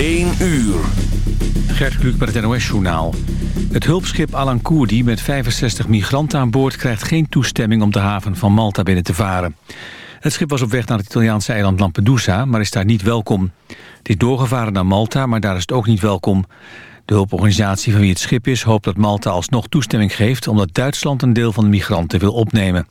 1 uur. Gert Kluk met het NOS-journaal. Het hulpschip Alan Koerdi met 65 migranten aan boord... krijgt geen toestemming om de haven van Malta binnen te varen. Het schip was op weg naar het Italiaanse eiland Lampedusa... maar is daar niet welkom. Het is doorgevaren naar Malta, maar daar is het ook niet welkom. De hulporganisatie van wie het schip is... hoopt dat Malta alsnog toestemming geeft... omdat Duitsland een deel van de migranten wil opnemen.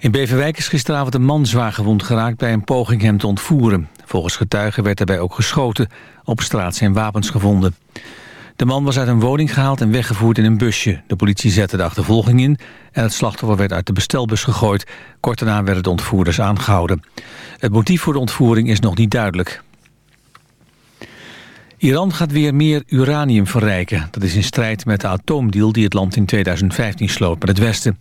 In Beverwijk is gisteravond een man zwaar gewond geraakt... bij een poging hem te ontvoeren. Volgens getuigen werd daarbij ook geschoten. Op straat zijn wapens gevonden. De man was uit een woning gehaald en weggevoerd in een busje. De politie zette de achtervolging in en het slachtoffer werd uit de bestelbus gegooid. Kort daarna werden de ontvoerders aangehouden. Het motief voor de ontvoering is nog niet duidelijk. Iran gaat weer meer uranium verrijken. Dat is in strijd met de atoomdeal die het land in 2015 sloot met het Westen.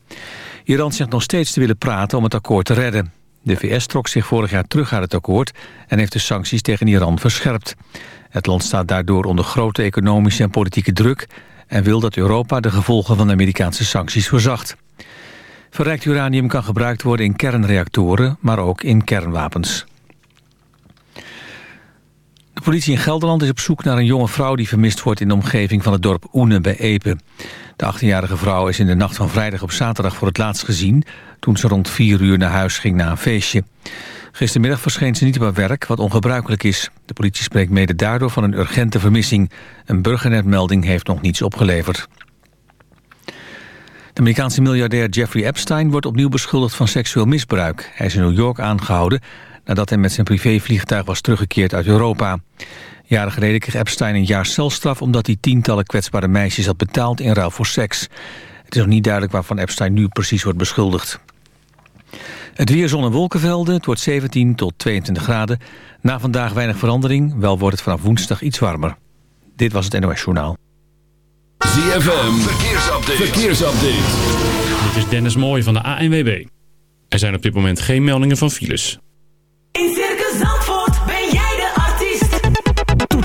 Iran zegt nog steeds te willen praten om het akkoord te redden. De VS trok zich vorig jaar terug uit het akkoord en heeft de sancties tegen Iran verscherpt. Het land staat daardoor onder grote economische en politieke druk... en wil dat Europa de gevolgen van de Amerikaanse sancties verzacht. Verrijkt uranium kan gebruikt worden in kernreactoren, maar ook in kernwapens. De politie in Gelderland is op zoek naar een jonge vrouw... die vermist wordt in de omgeving van het dorp Oene bij Epe. De 18-jarige vrouw is in de nacht van vrijdag op zaterdag voor het laatst gezien... toen ze rond 4 uur naar huis ging na een feestje. Gistermiddag verscheen ze niet op haar werk, wat ongebruikelijk is. De politie spreekt mede daardoor van een urgente vermissing. Een burgernetmelding heeft nog niets opgeleverd. De Amerikaanse miljardair Jeffrey Epstein wordt opnieuw beschuldigd van seksueel misbruik. Hij is in New York aangehouden nadat hij met zijn privévliegtuig was teruggekeerd uit Europa. Jaren geleden kreeg Epstein een jaar celstraf... omdat hij tientallen kwetsbare meisjes had betaald in ruil voor seks. Het is nog niet duidelijk waarvan Epstein nu precies wordt beschuldigd. Het weer zon- en wolkenvelden. Het wordt 17 tot 22 graden. Na vandaag weinig verandering. Wel wordt het vanaf woensdag iets warmer. Dit was het NOS Journaal. ZFM. Verkeersupdate. Verkeersupdate. Dit is Dennis Mooij van de ANWB. Er zijn op dit moment geen meldingen van files. In Circus Zandvoort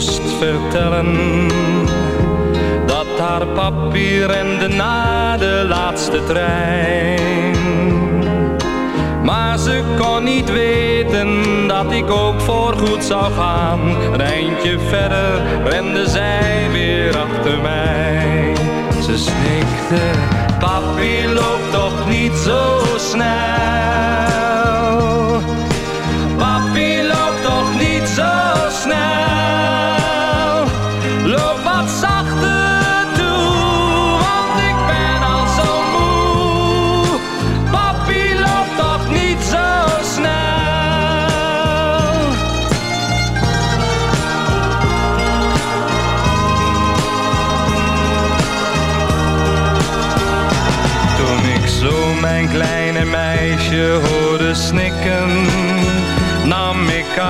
moest vertellen Dat haar papi rende na de laatste trein. Maar ze kon niet weten dat ik ook voorgoed zou gaan. Rijntje verder rende zij weer achter mij. Ze snikte, papi loopt toch niet zo snel. Papi loopt toch niet zo snel.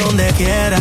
donde quiera.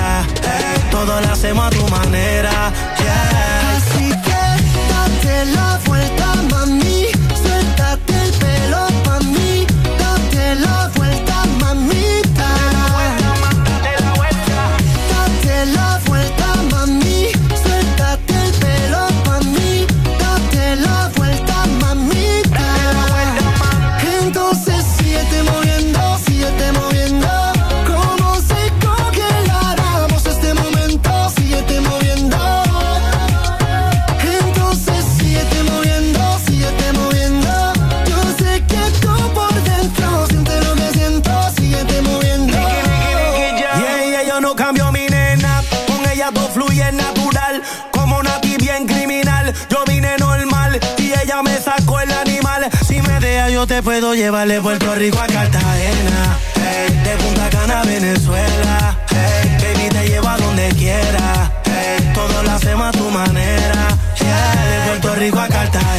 hacemos a tu manera. De Puerto Rico a Cartagena.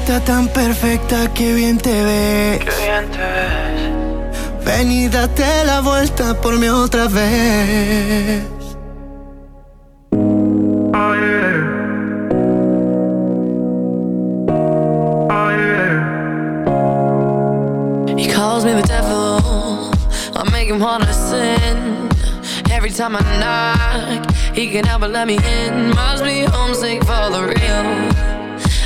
Está tan perfecta que bien te ves. Qué bien te ves. Ven y date la vuelta por mí otra vez. He calls me the devil. I make him wanna sin. Every time I knock, he can help but let me in. Must be homesick for the real.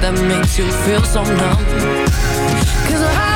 That makes you feel so numb. Cause I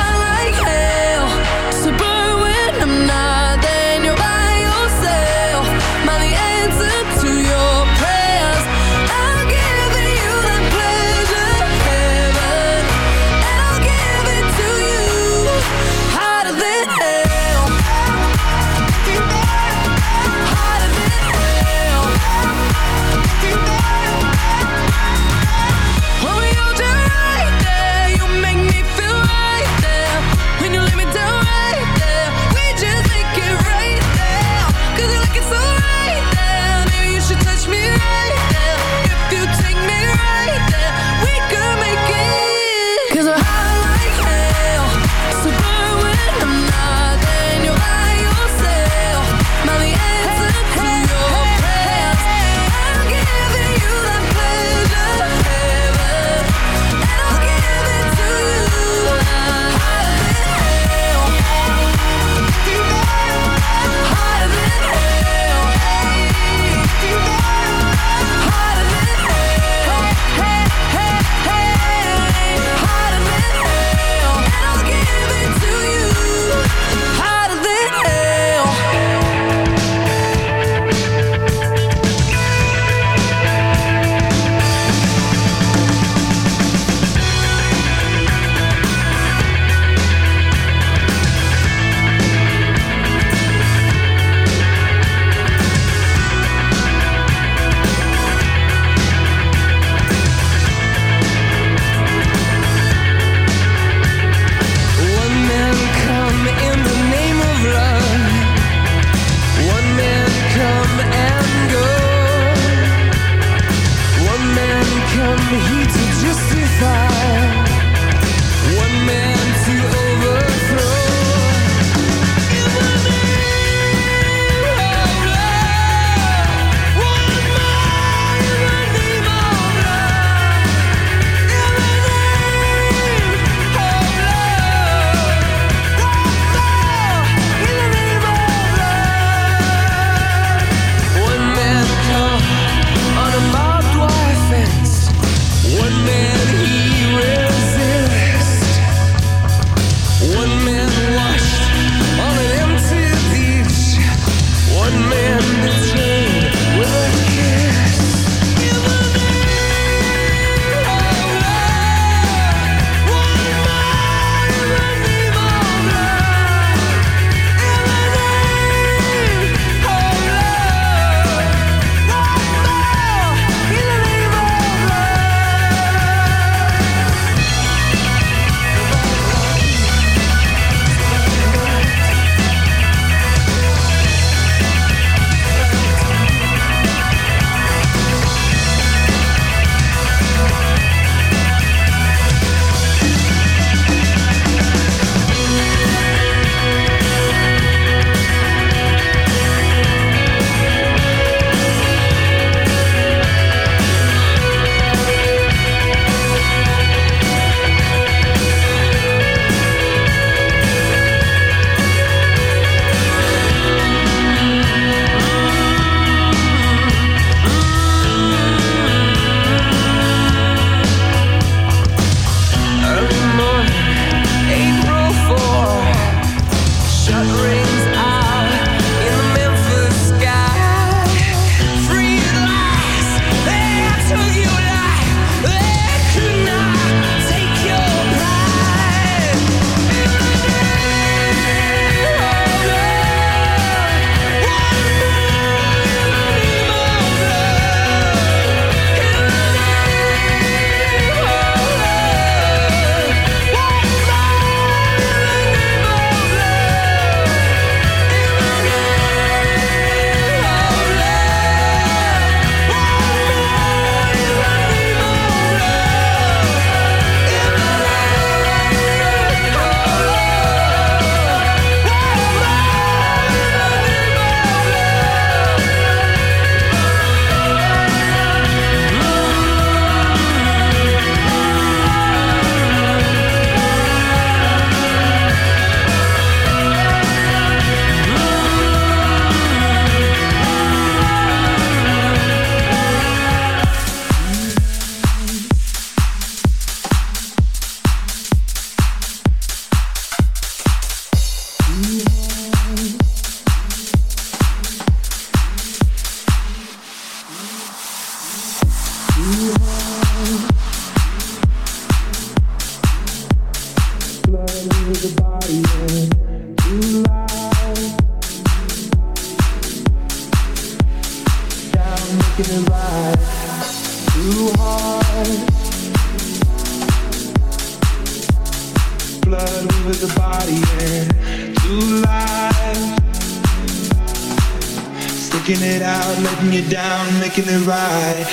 life. Sticking it out, letting you down, making it right.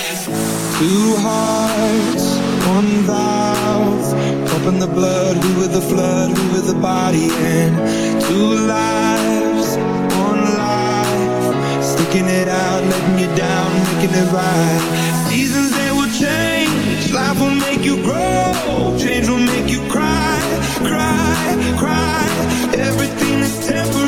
Two hearts, one valve. Pumping the blood, we were the flood, we were the body, and two lives, one life. Sticking it out, letting you down, making it right. Seasons they will change, life will make you grow, change will make you cry, cry cry. Everything is temporary.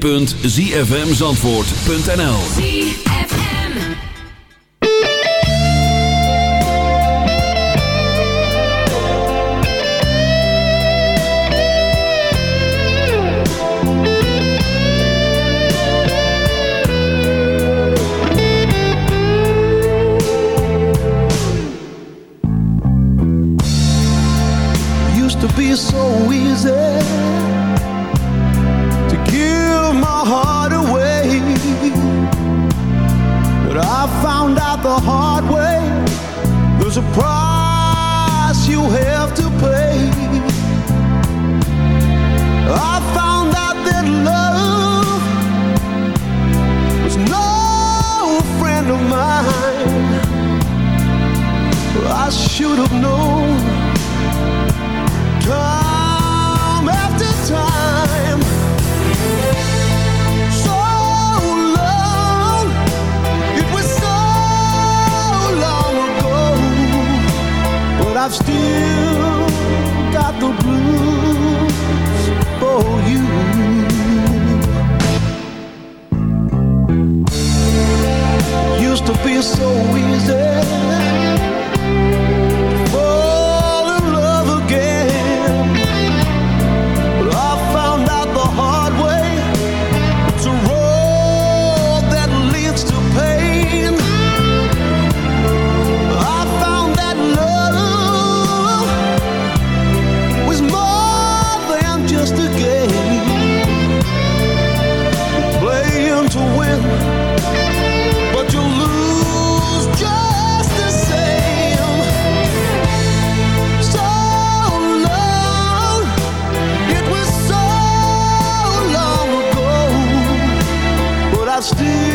www.zfmzandvoort.nl still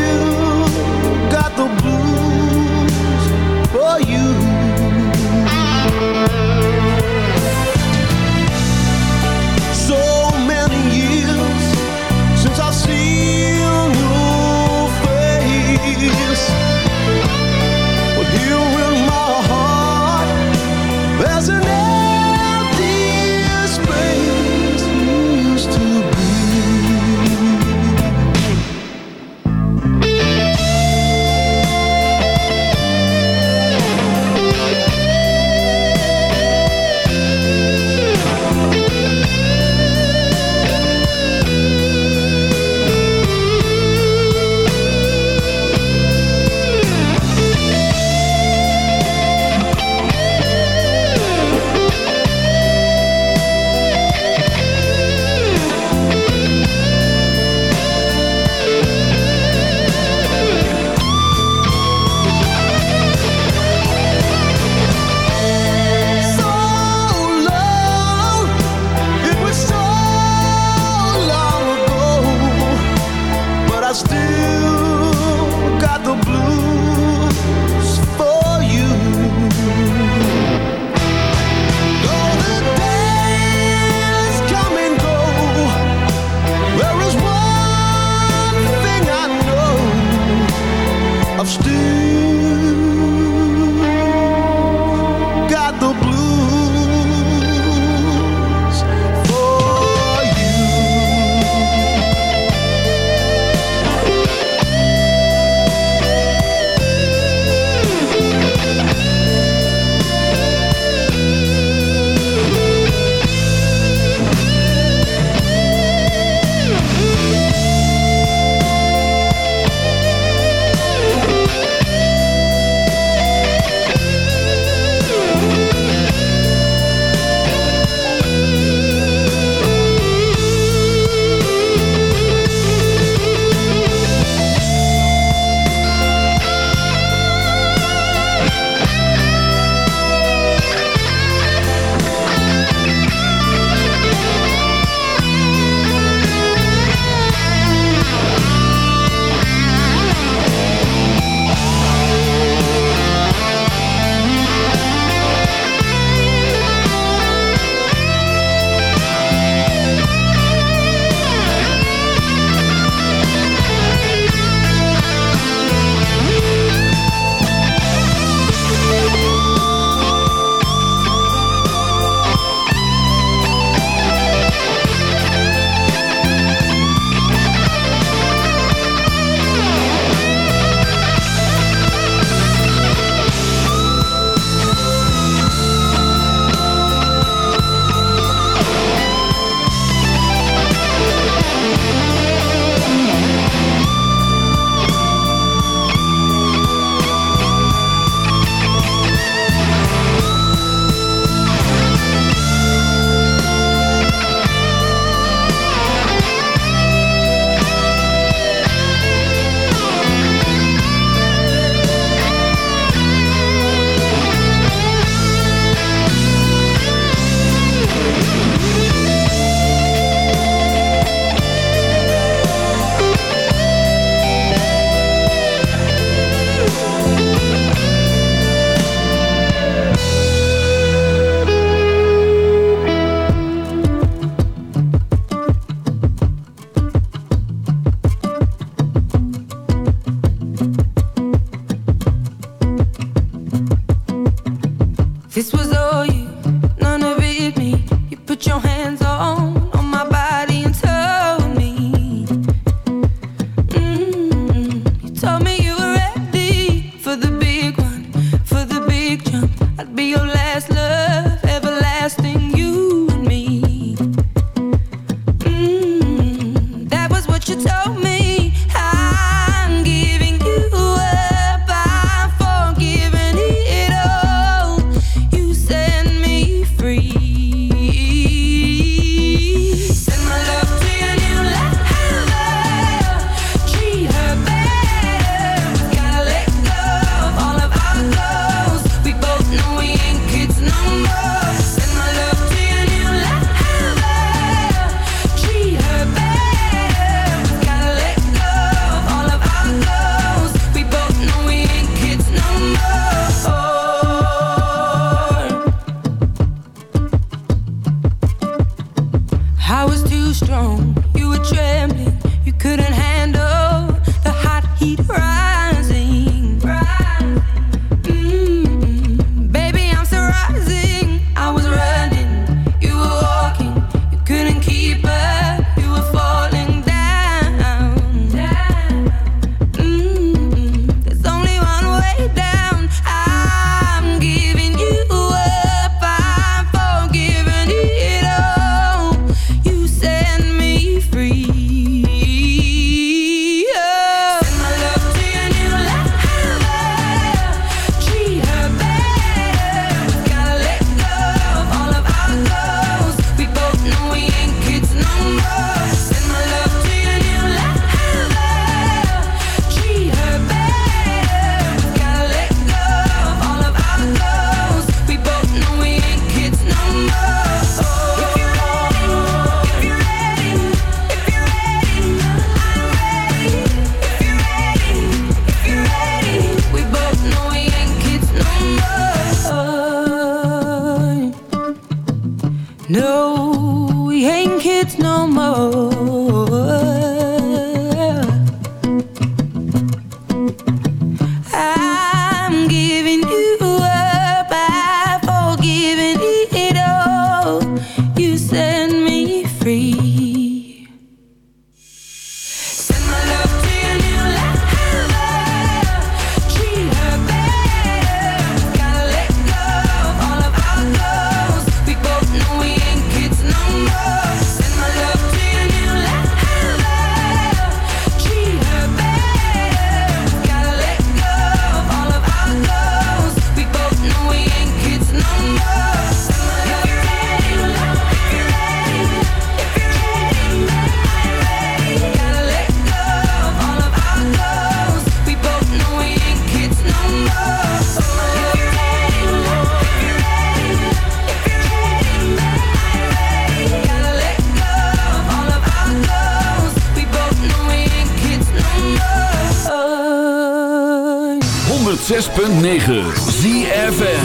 6.9 106.9 ZFM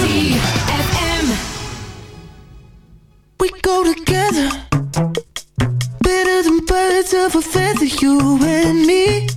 We go together. Better than birds of a feather You and me.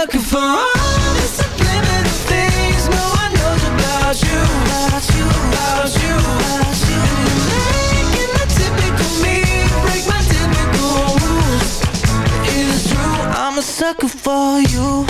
Sucker for all the subliminal things no one knows about you. About you, about you, about you. Making the typical me break my typical rules. It is true, I'm a sucker for you.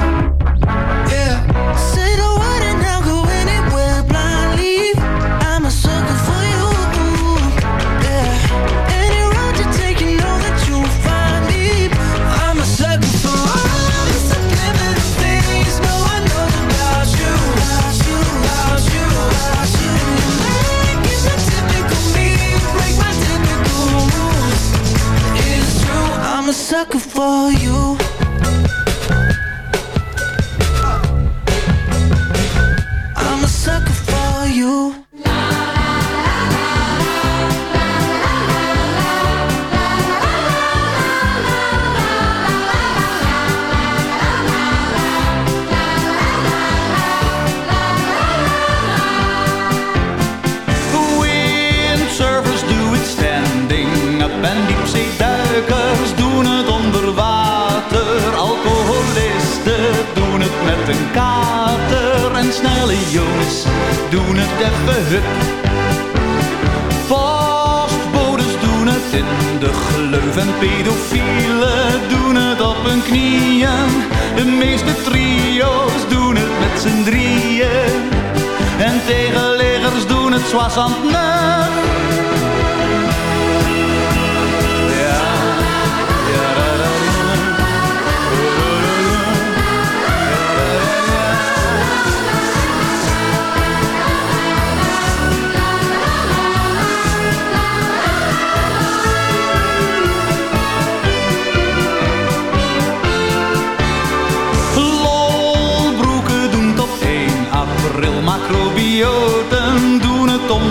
Gleuf en pedofielen doen het op hun knieën. De meeste trio's doen het met z'n drieën. En tegenleggers doen het soissant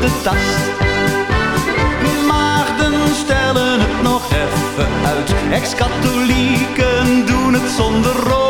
De tast. Maagden stellen het nog even uit. Ex-katholieken doen het zonder Rome.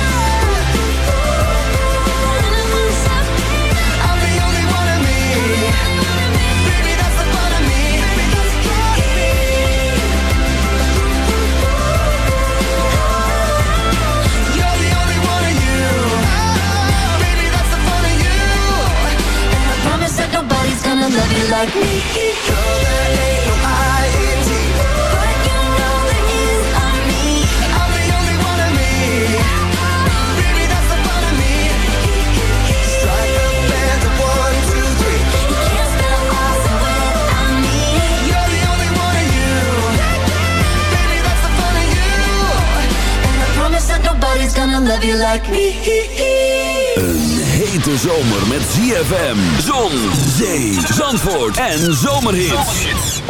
hete zomer met ZFM, zon, zee, zandvoort en zomerhits.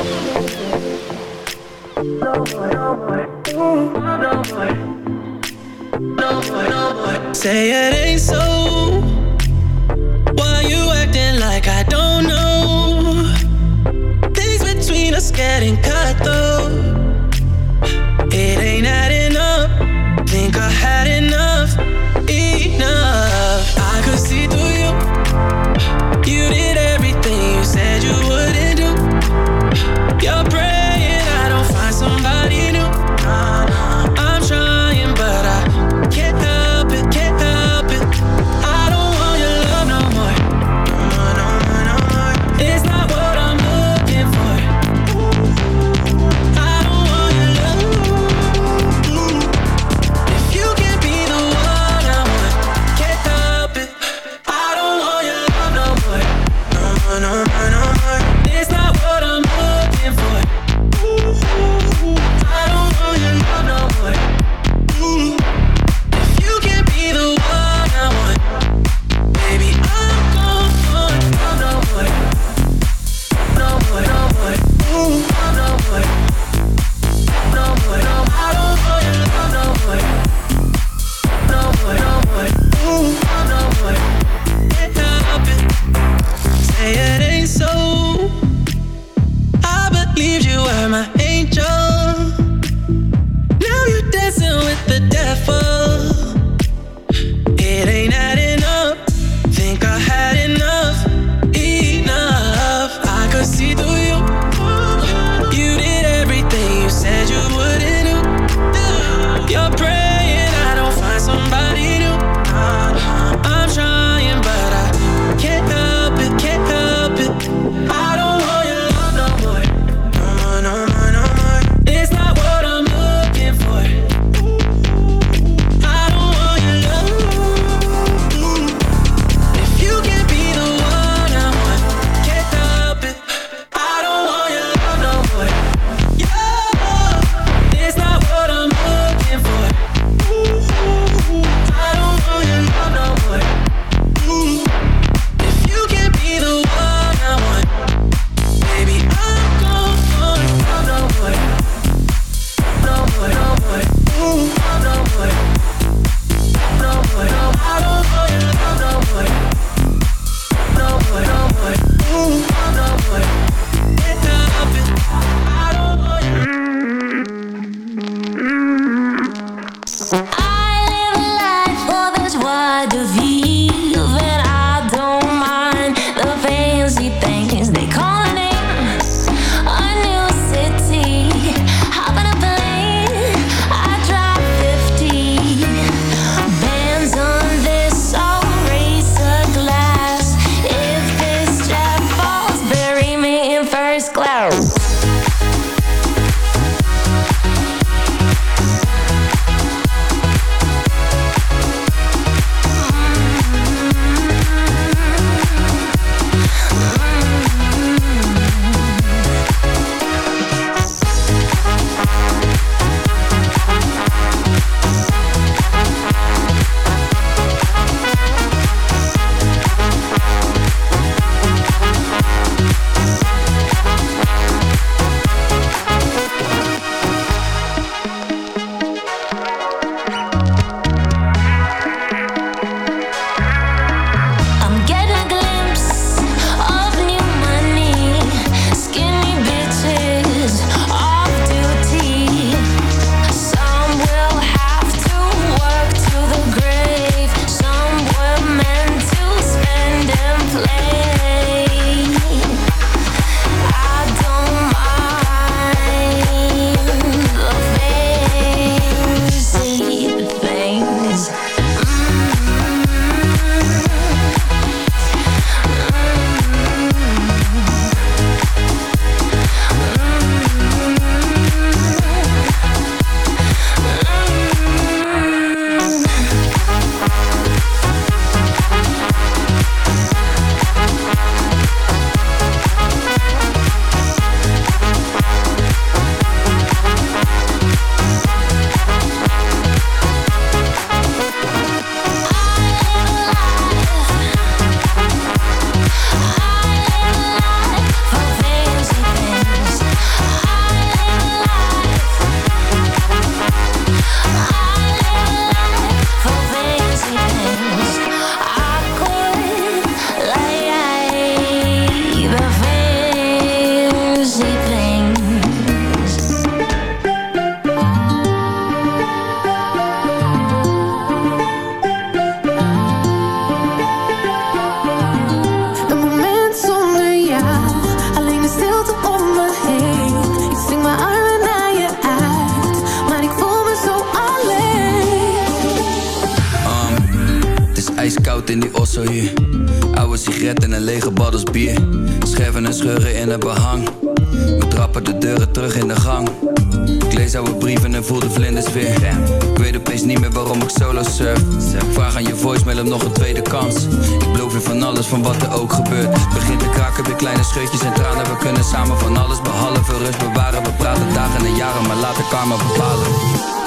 Say it ain't so, why you acting like I don't know? Things between us getting cut though.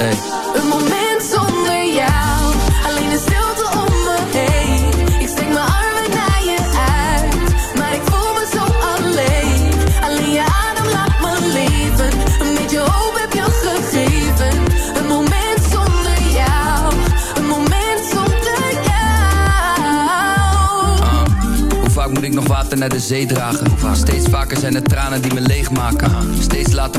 Hey. Een moment zonder jou, alleen de stilte om me heen. Ik steek mijn armen naar je uit, maar ik voel me zo alleen. Alleen je adem laat me leven, een beetje hoop heb je gegeven. Een moment zonder jou, een moment zonder jou. Hoe vaak moet ik nog water naar de zee dragen? Steeds vaker zijn het tranen die me leegmaken.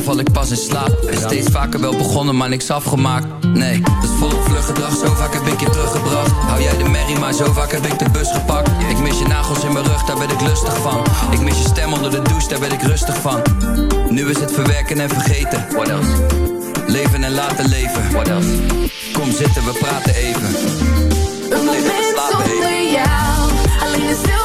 Val ik pas in slaap. En steeds vaker wel begonnen, maar niks afgemaakt. Nee, dat is volop vlug gedrag. Zo vaak heb ik je teruggebracht. Hou jij de merrie, maar zo vaak heb ik de bus gepakt. Ik mis je nagels in mijn rug, daar ben ik lustig van. Ik mis je stem onder de douche, daar ben ik rustig van. Nu is het verwerken en vergeten. What else? Leven en laten leven. What else? Kom zitten, we praten even. Een moment zonder jou, alleen de stilte